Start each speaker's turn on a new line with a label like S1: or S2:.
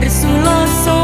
S1: versuloso